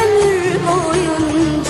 ömür boyunca